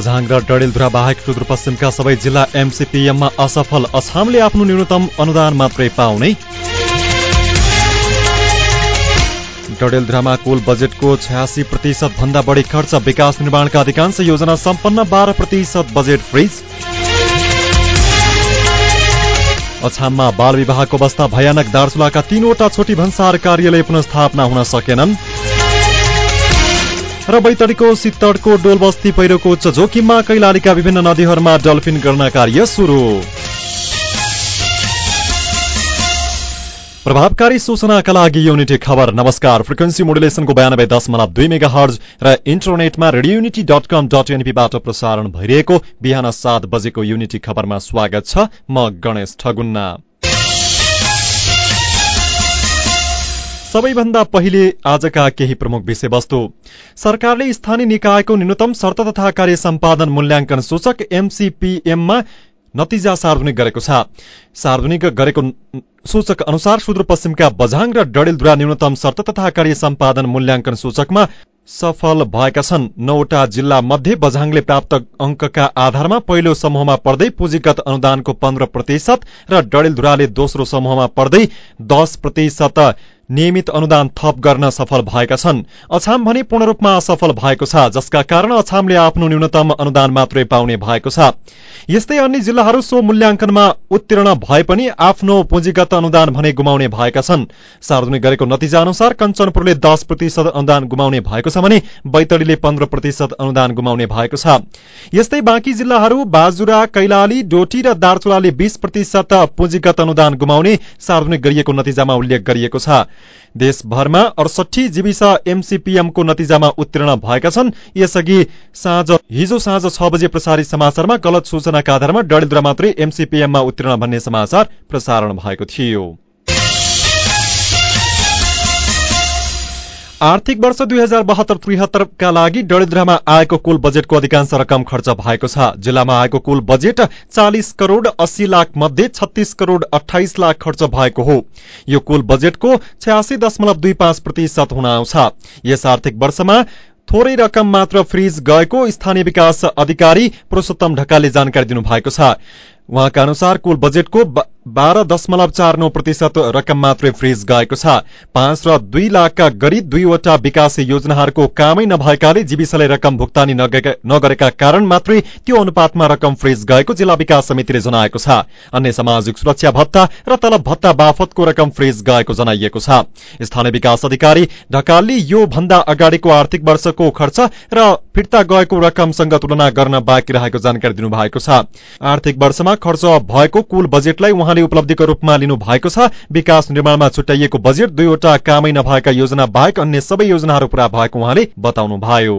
बझाङ र डडेलधुरा बाहेक सुदूरपश्चिमका सबै जिल्ला एमसिपिएममा असफल अछामले आफ्नो न्यूनतम अनुदान मात्रै पाउने। डडेलधुरामा कुल बजेटको छयासी प्रतिशत भन्दा बढी खर्च विकास निर्माणका अधिकांश योजना सम्पन्न बाह्र प्रतिशत बजेट फ्रिज। अछाममा बाल विवाहको अवस्था भयानक दार्चुलाका तीनवटा छोटी भन्सार कार्यालय पुनस्थापना हुन सकेनन्। र बैतडीको सित्तडको डोलबस्ती पहिरोको उच्च जोखिममा कैलालीका विभिन्न नदीहरूमा डल्फिन गर्न कार्य सुरु। प्रभावकारी सूचनाका लागि युनिटी खबर। नमस्कार। फ्रिक्वेन्सी मोडुलेसनको बयानब्बे दशमलव दुई मेगा हर्ज र इन्टरनेटमा radio Unity dot com dot एनपीबाट प्रसारण भइरहेको बिहान सात बजेको युनिटी खबरमा स्वागत छ म गणेश ठगुन्ना। सबैभन्दा पहिले आजका केही प्रमुख विषयवस्तु। सरकारले स्थानीय निकायको न्यूनतम शर्त तथा कार्य सम्पादन मूल्याङ्कन सूचक एमसीपीएममा नतिजा सार्वजनिक गरेको छ। सार्वजनिक गरेको सूचक अनुसार सुदूरपश्चिमका बझाङ र डडेलधुरा न्यूनतम शर्त तथा कार्य सम्पादन मूल्याङ्कन सूचकमा सफल भएका छन्। नौवटा जिल्ला मध्ये बझाङले प्राप्त अङ्कका आधारमा पहिलो समूहमा पर्दै पुँजीगत अनुदानको पन्ध्र प्रतिशत र डडेलधुराले दोस्रो समूहमा पर्दै दश प्रतिशत नियमित अनुदान थप गर्न सफल भएका छन्। अछाम भने पूर्ण रूपमा असफल भएको छ जसका कारण अछामले आफ्नो न्यूनतम अनुदान मात्रै पाउने भएको छ। यस्तै अन्य जिल्लाहरू सो मूल्याङ्कनमा उत्तीर्ण भए पनि आफ्नो पुँजीगत अनुदान भने गुमाउने भएका छन्। सार्वजनिक गरेको नतिजा अनुसार कञ्चनपुरले दस प्रतिशत अनुदान गुमाउने भएको छ भने बैतडीले पन्ध्र प्रतिशत अनुदान गुमाउने भएको छ। यस्तै बाँकी जिल्लाहरू बाजुरा कैलाली डोटी र दार्चुलाले बीस प्रतिशत पुँजीगत अनुदान गुमाउने सार्वजनिक गरिएको नतिजामा उल्लेख गरिएको छ। देशभरमा अडसठी जीविस एमसीपीएमको नतिजामा उत्तीर्ण भएका छन्। यसअघि साँझ हिजो साँझ छ बजे प्रसारित समाचारमा गलत सूचनाका आधारमा डडेलधुरा मात्रै एमसीपीएममा उत्तीर्ण भन्ने समाचार प्रसारण भएको थियो। आर्थिक वर्ष दुई हजार बहत्तर त्रिहत्तरका लागि डडेलधुरामा आएको कुल बजेटको अधिकांश रकम खर्च भएको छ। जिल्लामा आएको कुल बजेट चालिस करोड़ अस्सी लाख मध्ये छत्तीस करोड़ अठाइस लाख खर्च भएको हो। यो कुल बजेटको छयासी दशमलव दुई पाँच प्रतिशत हुन आउँछ। यस आर्थिक वर्षमा थोरै रकम मात्र फ्रिज गएको स्थानीय विकास अधिकारी पुरूषोत्तम ढकालले जानकारी दिनुभएको छ। उहाँका अनुसार कुल बजेटको बाह्र दशमलव चार नौ प्रतिशत रकम मात्रै फ्रिज गएको छ। पाँच र दुई लाखका गरी दुईवटा विकास योजनाहरूको कामै नभएकाले जीविसलाई रकम भुक्तानी नगरेका कारण मात्रै त्यो अनुपातमा रकम फ्रिज गएको जिल्ला विकास समितिले जनाएको छ। अन्य सामाजिक सुरक्षा भत्ता र तलब भत्ता बाफतको रकम फ्रिज गएको जनाइएको छ। स्थानीय विकास अधिकारी ढकालले यो भन्दा अगाडिको आर्थिक वर्षको खर्च र फिर्ता गएको रकमसँग तुलना गर्न बाँकी रहेको जानकारी दिनुभएको छ। आर्थिक वर्षमा खर्च भएको कुल बजेटलाई उहाँले उपलब्धिको रूपमा लिनु भएको छ। विकास निर्माणमा छुट्याइएको बजेट दुईवटा कामै नभएका योजना बाहेक अन्य सबै योजनाहरू पूरा भएको उहाँले बताउनुभयो।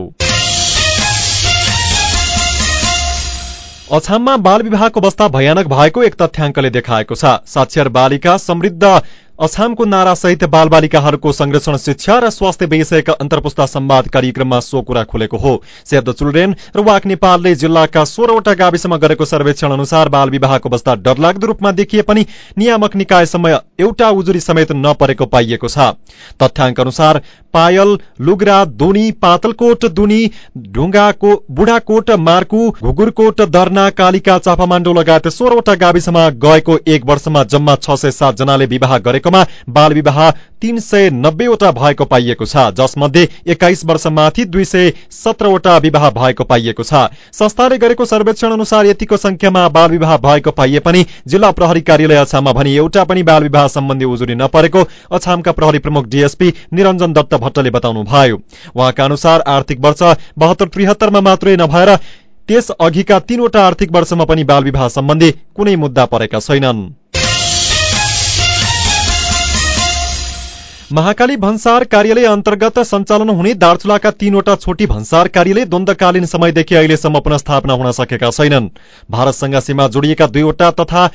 अछाममा बाल विवाहको अवस्था भयानक भएको एक तथ्याङ्कले देखाएको छ। साक्षर बालिका समृद्ध अछामको नारासहित बालबालिकाहरूको संरक्षण शिक्षा र स्वास्थ्य विषयका अन्तर्पुस्ता संवाद कार्यक्रममा सो कुरा खुलेको हो। सेभ द चिल्ड्रेन र वाक नेपालले जिल्लाका सोह्रवटा गाविसमा गरेको सर्वेक्षण अनुसार बाल विवाहको अवस्था डरलाग्दो रूपमा देखिए पनि नियामक निकायसम्म एउटा उजुरी समेत नपरेको पाइएको छ। तथ्याङ्क अनुसार पायल लुग्रा दुनी पातलकोट दुनी ढुङ्गाको बुढाकोट मार्कु घुगुरकोट दर्ना कालिका चापामाण्डो लगायत सोह्रवटा गाविसमा गएको एक वर्षमा जम्मा छ सय सात जनाले विवाह गरेकोमा बाल विवाह तीन सय नब्बेवटा भएको पाइएको छ जसमध्ये एक्काइस वर्षमाथि दुई सय सत्रवटा विवाह भएको पाइएको छ। संस्थाले गरेको सर्वेक्षण अनुसार यतिको संख्यामा बाल विवाह भएको पाइए पनि जिल्ला प्रहरी कार्यालय अछाममा भने एउटा पनि बाल विवाह सम्बन्धी उजुरी नपरेको अछामका प्रहरी प्रमुख डीएसपी निरञ्जन दत्त भट्टले बताउनुभयो। उहाँका अनुसार आर्थिक वर्ष बहत्तर त्रिहत्तरमा मात्रै नभएर त्यस अघिका तीनवटा आर्थिक वर्षमा पनि बाल विवाह सम्बन्धी कुनै मुद्दा परेका छैनन्। महाकाली भन्सार कार्यालय अन्तर्गत सञ्चालन हुने दार्चुलाका तीनवटा छोटी भन्सार कार्यालय द्वन्दकालीन समयदेखि अहिलेसम्म पुनस्थापना हुन सकेका छैनन्। भारतसँग सीमा जोडिएका दुईवटा तथा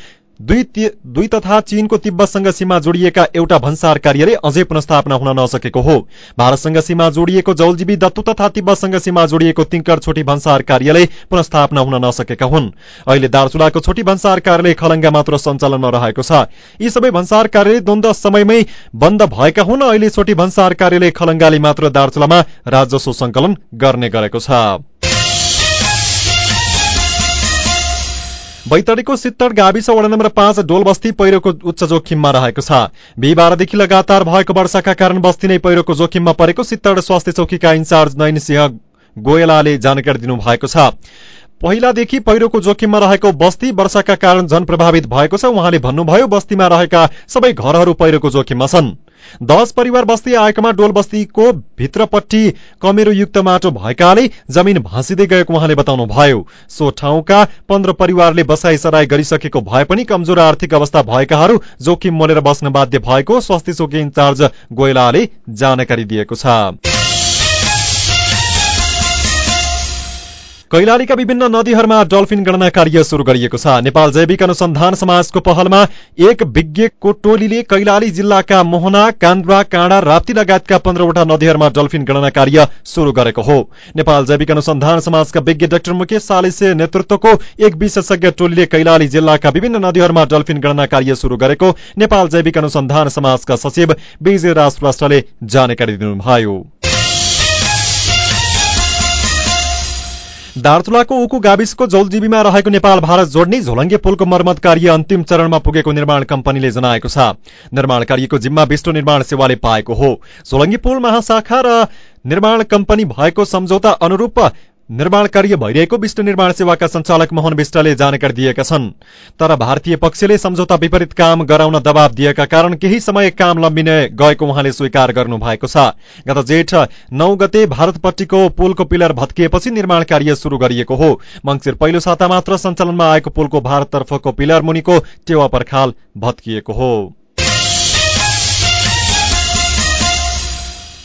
दुई, दुई तथा चीनको तिब्बतसँग सीमा जोडिएका एउटा भन्सार कार्यालय अझै पुनस्थापना हुन नसकेको हो। भारतसँग सीमा जोडिएको जौलजीवी दत्तु तथा तिब्बतसँग सीमा जोडिएको तिङ्कर छोटी भन्सार कार्यालय पुनस्थापना हुन नसकेका हुन्। अहिले दार्चुलाको छोटी भन्सार कार्यालय खलङ्गा मात्र सञ्चालनमा रहेको छ। यी सबै भन्सार कार्यालय द्वन्द समयमै बन्द भएका हुन्। अहिले छोटी भन्सार कार्यालय खलङ्गाले मात्र दार्चुलामा राजस्व संकलन गर्ने गरेको छ। बैतडीको सित्तड गाविस वडा नम्बर पाँच डोल बस्ती पहिरोको उच्च जोखिममा रहेको छ। बिहिबारदेखि लगातार भएको वर्षाका कारण बस्ती नै पहिरोको जोखिममा परेको सित्तड स्वास्थ्य चौकीका इन्चार्ज नयन सिंह गोयलाले जानकारी दिनुभएको छ। पहिलादेखि पहिरोको जोखिममा रहेको बस्ती वर्षाका कारण झन प्रभावित भएको छ। उहाँले भन्नुभयो बस्तीमा रहेका सबै घरहरू पहिरोको जोखिममा छन्। दश परिवार बस्ती आएकोमा डोल बस्तीको भित्रपट्टि कमेरोयुक्त माटो भएकाले जमिन भाँसिँदै गएको उहाँले बताउनुभयो। सो ठाउँका पन्ध्र परिवारले बसाई सराई गरिसकेको भए पनि कमजोर आर्थिक अवस्था भएकाहरू जोखिम मोलेर बस्न बाध्य भएको स्वास्थ्य चौकी इन्चार्ज गोयलाले जानकारी दिएको छ। कैलालीका विभिन्न नदीहरूमा डल्फिन गणना कार्य शुरू गरिएको छ। नेपाल जैविक अनुसन्धान समाजको पहलमा एक विज्ञको टोलीले कैलाली जिल्लाका मोहना कान्द्रा काँडा राप्ती लगायतका पन्ध्रवटा नदीहरूमा डल्फिन गणना कार्य शुरू गरेको हो। नेपाल जैविक अनुसन्धान समाजका विज्ञ डाक्टर मुकेश सालिसे नेतृत्वको एक विशेषज्ञ टोलीले कैलाली जिल्लाका विभिन्न नदीहरूमा डल्फिन गणना कार्य शुरू गरेको नेपाल जैविक अनुसन्धान समाजका सचिव विजय राज जानकारी दिनुभयो। दार्चुलाको उकु गाविसको जौलजीबीमा रहेको नेपाल भारत जोड्ने झोलङ्गे पुलको मर्मत कार्य अन्तिम चरणमा पुगेको निर्माण कम्पनीले जनाएको छ। निर्माण कार्यको जिम्मा विष्णु निर्माण सेवाले पाएको हो। झोलङ्गी पुल महाशाखा र निर्माण कम्पनी भएको सम्झौता अनुरूप निर्माण कार्य भइरहेको विष्णु निर्माण सेवाका सञ्चालक मोहन विष्टले जानकारी दिएका छन्। तर भारतीय पक्षले सम्झौता विपरीत काम गराउन दबाव दिएका कारण केही समय काम लम्बिने गएको उहाँले स्वीकार गर्नु भएको छ। गत जेठ नौ गते भारतपट्टिको पुलको पिलर भत्किएपछि निर्माण कार्य शुरू गरिएको हो। मंगिर पहिलो साता मात्र सञ्चालनमा आएको पुलको भारततर्फको पिलर मुनिको टेवा पर्खाल भत्किएको हो।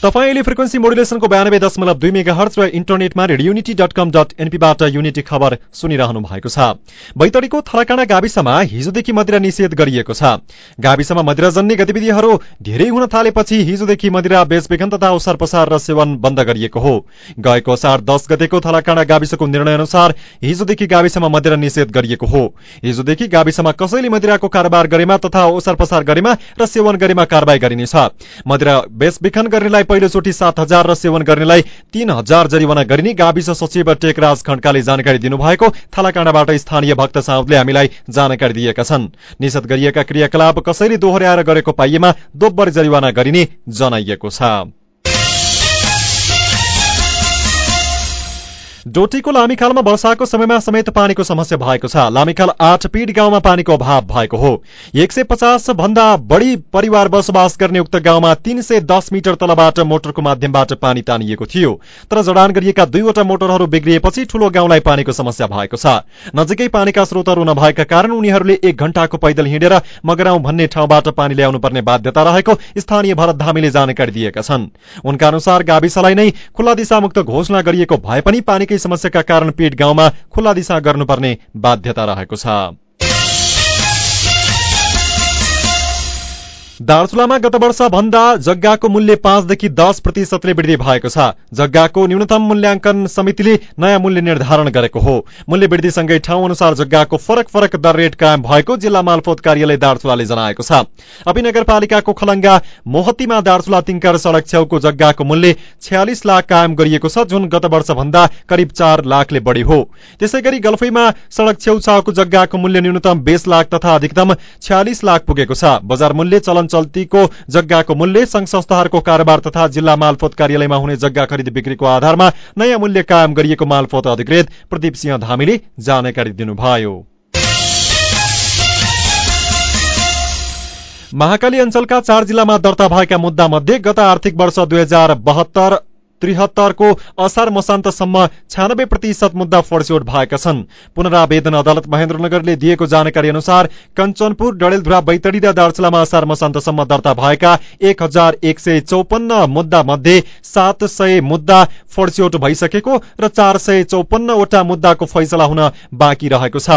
तपाईँले फ्रिक्वेन्सी मोडुलेसनको बयानब्बे दशमलव दुई मेगा हर्च र इन्टरनेटमा Radio Unity dot com dot एनपीबाट Unity खबर सुनिरहनु भएको छ। बैतडीको थलाकाँडा गाविसमा हिजोदेखि मदिरा निषेध गरिएको छ। गाविसमा मदिराजन्य गतिविधिहरू धेरै हुन थालेपछि हिजोदेखि मदिरा बेचबिखन तथा ओसार पसार र सेवन बन्द गरिएको हो। गएको असार दस गतेको थलाकाँडा गाविसको निर्णय अनुसार हिजोदेखि गाविसमा मदिरा निषेध गरिएको हो। हिजोदेखि गाविसमा कसैले मदिराको कारोबार गरेमा तथा ओसार गरेमा र सेवन गरेमा कारवाही गरिनेछ। मदिरा बेचबिखन गर्नेलाई पहिलोचोटि सात हजार र सेवन गर्नेलाई तीन हजार जरिवाना गरिने गाविस सचिव टेकराज खड्काले जानकारी दिनुभएको थालाकाँडाबाट स्थानीय भक्त साउदले हामीलाई जानकारी दिएका छन्। निषेध गरिएका क्रियाकलाप कसैले दोहोर्याएर गरेको पाइएमा दोब्बर जरिवाना गरिने जनाइएको छ। डोटीको लामीखालमा वर्षाको समयमा समेत पानीको समस्या भएको छ। लामीखाल आठ पीड गाउँमा पानीको अभाव भएको हो। एक सय पचास भन्दा बढी परिवार बसोबास गर्ने उक्त गाउँमा तीन सय दस मिटर तलबाट मोटरको माध्यमबाट पानी तानिएको थियो। तर जडान गरिएका दुईवटा मोटरहरू बिग्रिएपछि ठूलो गाउँलाई पानीको समस्या भएको छ। नजिकै पानीका स्रोतहरू नभएका कारण उनीहरूले एक घण्टाको पैदल हिँडेर मगराउँ भन्ने ठाउँबाट पानी ल्याउनु पर्ने बाध्यता रहेको स्थानीय भरत धामीले जानकारी दिएका छन्। उनका अनुसार गाविसलाई नै खुल्ला दिशामुक्त घोषणा गरिएको भए पनि पानी समस्याका कारण पीट गाउँमा खुल्ला दिशा गर्नुपर्ने बाध्यता रहेको छ। दार्चुलामा गत वर्ष भन्दा जग्गाको मूल्य पाँचदेखि दस प्रतिशतले वृद्धि भएको छ। जग्गाको न्यूनतम मूल्याङ्कन समितिले नयाँ मूल्य निर्धारण गरेको हो। मूल्य वृद्धिसँगै ठाउँ अनुसार जग्गाको फरक फरक दर रेट कायम भएको जिल्ला मालपोत कार्यालय दार्चुलाले जनाएको छ। अपी नगरपालिकाको खलङ्गा मोहतीमा दार्चुला तिङ्कर सड़क छेउको जग्गाको मूल्य छ्यालिस लाख कायम गरिएको छ जुन गत वर्ष भन्दा करिब चार लाखले बढी हो। त्यसै गरी गल्फैमा सड़क छेउछाउको जग्गाको मूल्य न्यूनतम बीस लाख तथा अधिकतम छ्यालिस लाख पुगेको छ। बजार मूल्य चलन चल्तीको जग्गाको मूल्य संघ संस्थाहरूको कारोबार तथा जिल्ला मालपोत कार्यालयमा हुने जग्गा खरिद बिक्रीको आधारमा नयाँ मूल्य कायम गरिएको मालपोत अधिकृत प्रदीप सिंह धामीले जानकारी दिनुभयो। महाकाली अञ्चलका चार जिल्लामा दर्ता भएका मुद्दा मध्ये गत आर्थिक वर्ष दुई हजार बहत्तर त्रिहत्तरको असार मसान्तसम्म छ्यानब्बे प्रतिशत मुद्दा फड्स्योट भएका छन्। पुनरावेदन अदालत महेन्द्रनगरले दिएको जानकारी अनुसार कञ्चनपुर डडेलधुरा बैतडी र दार्चुलामा असार मसान्तसम्म दर्ता भएका एक हजार एक सय चौपन्न मुद्दा मध्ये सात सय मुद्दा फड्स्योट भइसकेको र चार सय चौपन्नवटा मुद्दाको फैसला हुन बाँकी रहेको छ।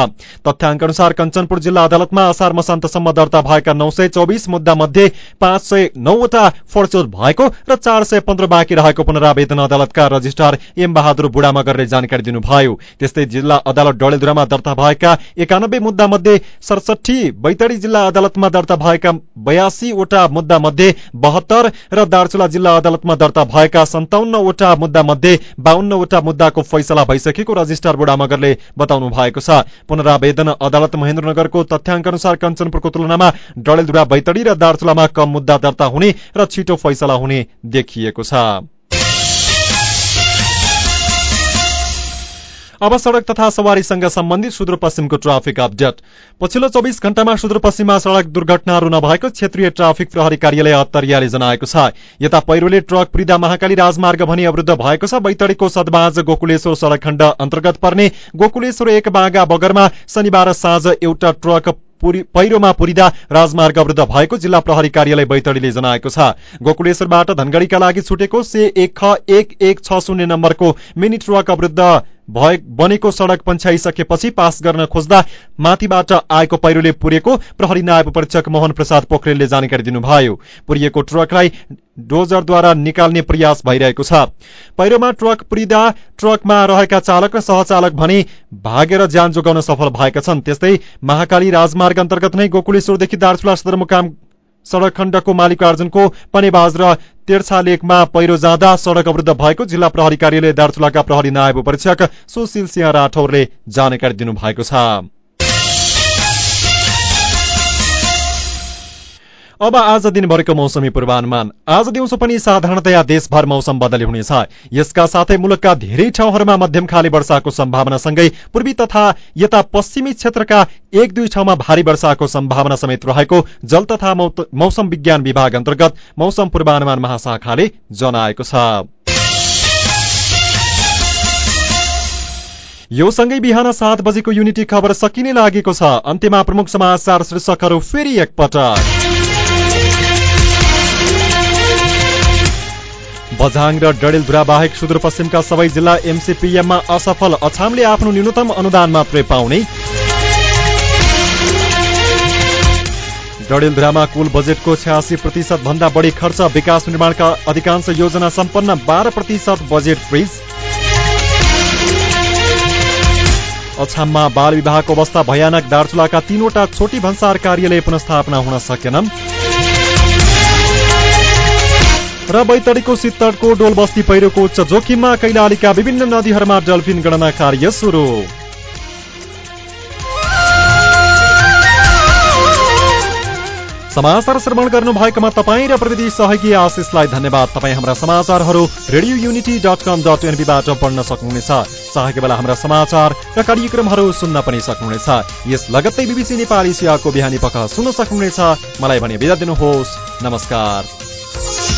तथ्याङ्क अनुसार कञ्चनपुर जिल्ला अदालतमा असार मसान्तसम्म दर्ता भएका नौ सय चौबिस मुद्दा मध्ये पाँच सय नौवटा फड्स्योट भएको र चार सय पन्ध्र बाँकी रहेको पुनरा पुनरावेदन अदालतका रजिस्ट्रार एम बहादुर बुढामगरले जानकारी दिनुभयो। त्यस्तै जिल्ला अदालत डडेलधुरामा दर्ता भएका एकानब्बे मुद्दा मध्ये सडसठी बैतडी जिल्ला अदालतमा दर्ता भएका बयासीवटा मुद्दा मध्ये बहत्तर र दार्चुला जिल्ला अदालतमा दर्ता भएका सन्ताउन्नवटा मुद्दा मध्ये बाहन्नवटा मुद्दाको फैसला भइसकेको रजिस्ट्रार बुढामगरले बताउनु भएको छ। पुनरावेदन अदालत महेन्द्रनगरको तथ्याङ्क अनुसार कञ्चनपुरको तुलनामा डडेलधुरा बैतडी र दार्चुलामा कम मुद्दा दर्ता हुने र छिटो फैसला हुने देखिएको छ। अब सड़क तथा सवारीसँग सम्बन्धित सुदूरपश्चिमको ट्राफिक अपडेट। पछिल्लो चौबिस घण्टामा सुदूरपश्चिममा सड़क दुर्घटनाहरू नभएको क्षेत्रीय ट्राफिक प्रहरी कार्यालय अत्तरियाले जनाएको छ। यता पहिरोले ट्रक प्रिदा महाकाली राजमार्ग भनी अवरुद्ध भएको छ। बैतडीको सदबाज गोकुलेश्वर सड़क खण्ड अन्तर्गत पर्ने गोकुलेश्वर एक बागा बगरमा शनिबार साँझ एउटा ट्रक पहिरोमा पुरिदा राजमार्ग अवरुद्ध भएको जिल्ला प्रहरी कार्यालय बैतडीले जनाएको छ। गोकुलेश्वरबाट धनगढ़ीका लागि छुटेको से एक ख एक एक छ शून्य नम्बरको मिनी ट्रक अवरुद्ध बनेको सड़क पन्छ्याइसकेपछि पास गर्न खोज्दा माथिबाट आएको पहिरोले पुरेको प्रहरी नायब परीक्षक मोहन प्रसाद पोखरेलले जानकारी दिनुभयो। पुरिएको ट्रकलाई डोजरद्वारा निकाल्ने प्रयास भइरहेको छ। पहिरोमा ट्रक पुरिँदा ट्रकमा रहेका चालक र सहचालक भने भागेर ज्यान जोगाउन सफल भएका छन्। त्यस्तै महाकाली राजमार्ग अन्तर्गत नै गोकुलेश्वरदेखि दार्चुला सदरमुकाम सड़क खण्डको मालिकार्जुनको पनेबाज र तेर्छा लेकमा पहिरो जाँदा सड़क अवरुद्ध भएको जिल्ला प्रहरी कार्यालय दार्चुलाका प्रहरी नायब परीक्षक सुशील सिंह राठौरले जानकारी दिनुभएको छ। अब आज दिनभरिको मौसमी पूर्वानुमान। आज दिउँसो पनि साधारणतया देशभर मौसम बदली हुनेछ। यसका साथै मुलुकका धेरै ठाउँहरूमा मध्यम खाली वर्षाको सम्भावनासँगै पूर्वी तथा यता पश्चिमी क्षेत्रका एक दुई ठाउँमा भारी वर्षाको सम्भावना समेत रहेको जल तथा मौसम विज्ञान विभाग अन्तर्गत मौसम पूर्वानुमान महाशाखाले जनाएको छ। यो सँगै बिहान सात बजेको युनिटी खबर सकिने लागेको छ। अन्त्यमा प्रमुख समाचार शीर्षकहरू फेरि एकपटक। बझाङ र डडेलधुरा बाहेक सुदूरपश्चिमका सबै जिल्ला एमसीपीएममा असफल अछामले आफ्नो न्यूनतम अनुदान मात्रै पाउने। डडेलधुरामा कुल बजेटको छ्यासी प्रतिशत भन्दा बढी खर्च विकास निर्माणका अधिकांश योजना सम्पन्न बाह्र प्रतिशत बजेट फ्रिज अछाममा बाल विवाहको अवस्था भयानक दार्चुलाका तीनवटा छोटी भन्सार कार्यालय पुनस्थापना हुन सकेनन्। र बैतडीको सित्तडको डोलबस्ती पहिरोको उच्च जोखिममा कैलालीका विभिन्न नदीहरूमा डल्फिन गणना कार्य सुरु। समाचार श्रवण गर्नु भएकोमा तपाईँ र प्रविधि सहयोगी आशिषलाई धन्यवाद। तपाईँ हाम्रा समाचारहरू Radio Unity dot com dot एनपीबाट पढ्न सक्नुहुनेछ। चाहेको बेला हाम्रा समाचार र कार्यक्रमहरू सुन्न पनि सक्नुहुनेछ। यस लगत्तै बिबिसी नेपाली सियाको बिहानी पख सुन्न सक्नुहुनेछ। मलाई भने बिदा दिनुहोस्। नमस्कार।